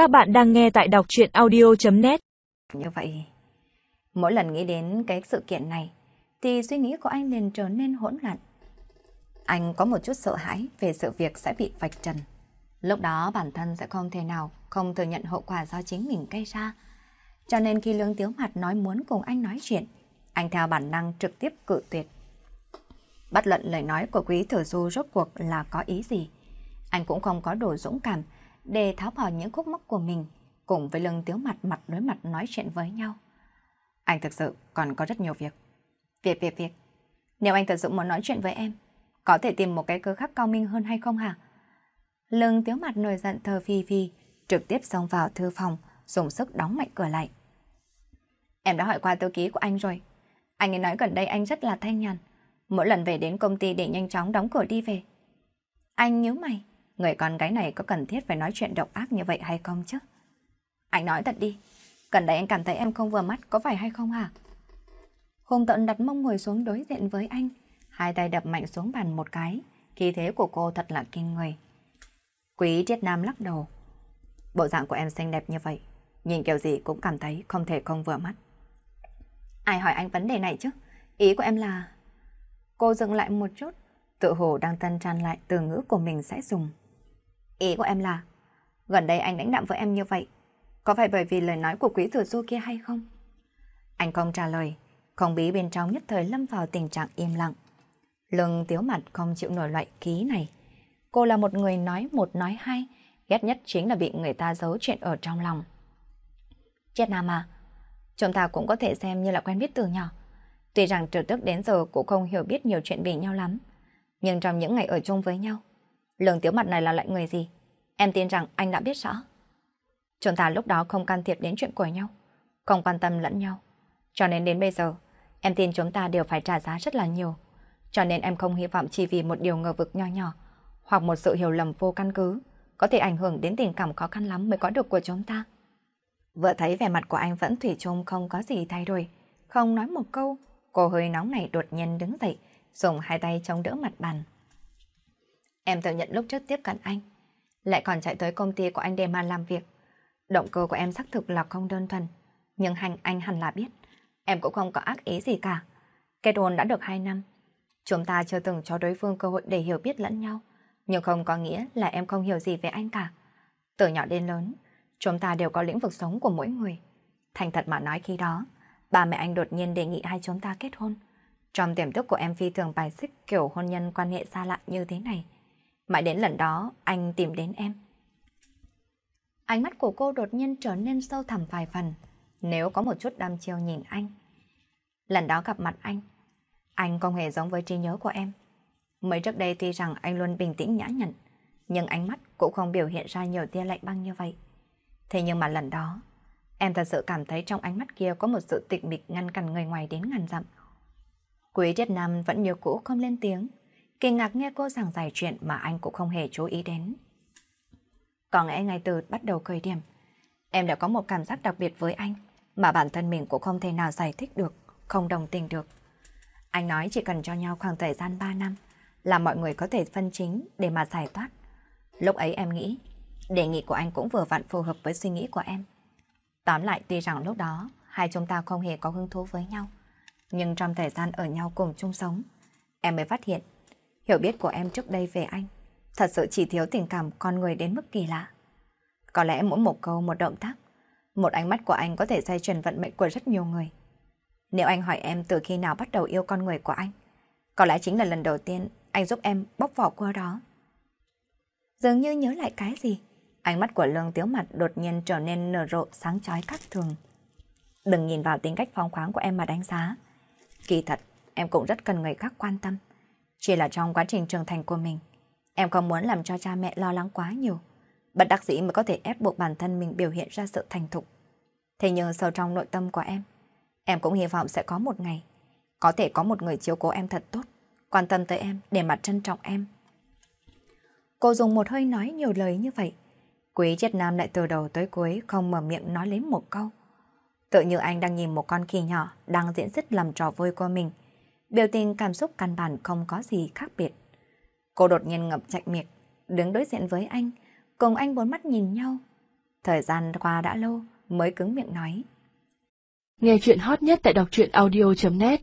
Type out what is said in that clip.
Các bạn đang nghe tại đọc chuyện audio.net Như vậy, mỗi lần nghĩ đến cái sự kiện này, thì suy nghĩ của anh liền trở nên hỗn loạn. Anh có một chút sợ hãi về sự việc sẽ bị vạch trần. Lúc đó bản thân sẽ không thể nào không thừa nhận hậu quả do chính mình gây ra. Cho nên khi Lương Tiếu Mặt nói muốn cùng anh nói chuyện, anh theo bản năng trực tiếp cự tuyệt. Bất luận lời nói của quý thừa du rốt cuộc là có ý gì. Anh cũng không có đủ dũng cảm để tháo bỏ những khúc mắc của mình, cùng với lưng tiếu mặt mặt đối mặt nói chuyện với nhau. Anh thực sự còn có rất nhiều việc. Việc, việc, việc. Nếu anh thật sự muốn nói chuyện với em, có thể tìm một cái cơ khắc cao minh hơn hay không hả? Lưng tiếu mặt nổi giận thờ phi phi, trực tiếp xông vào thư phòng, dùng sức đóng mạnh cửa lại. Em đã hỏi qua tư ký của anh rồi. Anh ấy nói gần đây anh rất là thanh nhàn. Mỗi lần về đến công ty để nhanh chóng đóng cửa đi về. Anh nhớ mày, người con gái này có cần thiết phải nói chuyện độc ác như vậy hay không chứ? Anh nói thật đi, gần đây anh cảm thấy em không vừa mắt có phải hay không hả? Hùng tận đặt mông ngồi xuống đối diện với anh, hai tay đập mạnh xuống bàn một cái, khí thế của cô thật là kinh người. Quý Triết Nam lắc đầu. Bộ dạng của em xinh đẹp như vậy, nhìn kiểu gì cũng cảm thấy không thể không vừa mắt. Ai hỏi anh vấn đề này chứ? Ý của em là... Cô dừng lại một chút, tự hồ đang tân tràn lại từ ngữ của mình sẽ dùng. Ý của em là, gần đây anh đánh đạm với em như vậy, có phải bởi vì lời nói của quý thừa du kia hay không? Anh không trả lời, không bí bên trong nhất thời lâm vào tình trạng im lặng. Lưng tiếu mặt không chịu nổi loại ký này. Cô là một người nói một nói hai, ghét nhất chính là bị người ta giấu chuyện ở trong lòng. Chết Nam à, chúng ta cũng có thể xem như là quen biết từ nhỏ. Tuy rằng từ trước đến giờ cũng không hiểu biết nhiều chuyện về nhau lắm, nhưng trong những ngày ở chung với nhau, lường tiếu mặt này là loại người gì? Em tin rằng anh đã biết rõ. Chúng ta lúc đó không can thiệp đến chuyện của nhau, không quan tâm lẫn nhau. Cho nên đến bây giờ, em tin chúng ta đều phải trả giá rất là nhiều. Cho nên em không hy vọng chỉ vì một điều ngờ vực nho nhỏ, hoặc một sự hiểu lầm vô căn cứ, có thể ảnh hưởng đến tình cảm khó khăn lắm mới có được của chúng ta. Vợ thấy vẻ mặt của anh vẫn thủy chung không có gì thay đổi, không nói một câu, cô hơi nóng này đột nhiên đứng dậy, dùng hai tay chống đỡ mặt bàn. Em tự nhận lúc trước tiếp cận anh, lại còn chạy tới công ty của anh để mà làm việc. Động cơ của em xác thực là không đơn thuần, nhưng hành anh hẳn là biết, em cũng không có ác ý gì cả. Kết hôn đã được hai năm, chúng ta chưa từng cho đối phương cơ hội để hiểu biết lẫn nhau, nhưng không có nghĩa là em không hiểu gì về anh cả. Từ nhỏ đến lớn, chúng ta đều có lĩnh vực sống của mỗi người. Thành thật mà nói khi đó, ba mẹ anh đột nhiên đề nghị hai chúng ta kết hôn. Trong tiềm thức của em phi thường bài xích kiểu hôn nhân quan hệ xa lạ như thế này. Mãi đến lần đó, anh tìm đến em. Ánh mắt của cô đột nhiên trở nên sâu thẳm vài phần, nếu có một chút đam chiêu nhìn anh. Lần đó gặp mặt anh, anh không hề giống với trí nhớ của em. Mới trước đây tuy rằng anh luôn bình tĩnh nhã nhặn, nhưng ánh mắt cũng không biểu hiện ra nhiều tia lạnh băng như vậy. Thế nhưng mà lần đó, em thật sự cảm thấy trong ánh mắt kia có một sự tịch mịch ngăn cản người ngoài đến ngàn dặm. Quý Triết Nam vẫn như cũ không lên tiếng, kinh ngạc nghe cô giảng giải chuyện mà anh cũng không hề chú ý đến. Có lẽ ngay từ bắt đầu khởi điểm, em đã có một cảm giác đặc biệt với anh mà bản thân mình cũng không thể nào giải thích được, không đồng tình được. Anh nói chỉ cần cho nhau khoảng thời gian 3 năm là mọi người có thể phân chính để mà giải thoát. Lúc ấy em nghĩ, đề nghị của anh cũng vừa vặn phù hợp với suy nghĩ của em. Tóm lại tuy rằng lúc đó hai chúng ta không hề có hứng thú với nhau, nhưng trong thời gian ở nhau cùng chung sống, em mới phát hiện hiểu biết của em trước đây về anh thật sự chỉ thiếu tình cảm con người đến mức kỳ lạ. Có lẽ mỗi một câu, một động tác, một ánh mắt của anh có thể xoay chuyển vận mệnh của rất nhiều người. Nếu anh hỏi em từ khi nào bắt đầu yêu con người của anh, có lẽ chính là lần đầu tiên anh giúp em bóc vỏ qua đó. Dường như nhớ lại cái gì, ánh mắt của Lương Tiếu Mặt đột nhiên trở nên nở rộ sáng chói khác thường. Đừng nhìn vào tính cách phóng khoáng của em mà đánh giá. Kỳ thật, em cũng rất cần người khác quan tâm. Chỉ là trong quá trình trưởng thành của mình, em không muốn làm cho cha mẹ lo lắng quá nhiều. Bất đắc dĩ mới có thể ép buộc bản thân mình biểu hiện ra sự thành thục. Thế nhưng sâu trong nội tâm của em, em cũng hy vọng sẽ có một ngày, có thể có một người chiếu cố em thật tốt, quan tâm tới em để mà trân trọng em. Cô dùng một hơi nói nhiều lời như vậy. Quý triết nam lại từ đầu tới cuối không mở miệng nói lấy một câu. Tự như anh đang nhìn một con khỉ nhỏ đang diễn dứt làm trò vui của mình. Biểu tình cảm xúc căn bản không có gì khác biệt. Cô đột nhiên ngập chạnh miệng, đứng đối diện với anh, cùng anh bốn mắt nhìn nhau. Thời gian qua đã lâu mới cứng miệng nói. Nghe chuyện hot nhất tại đọc truyện audio.net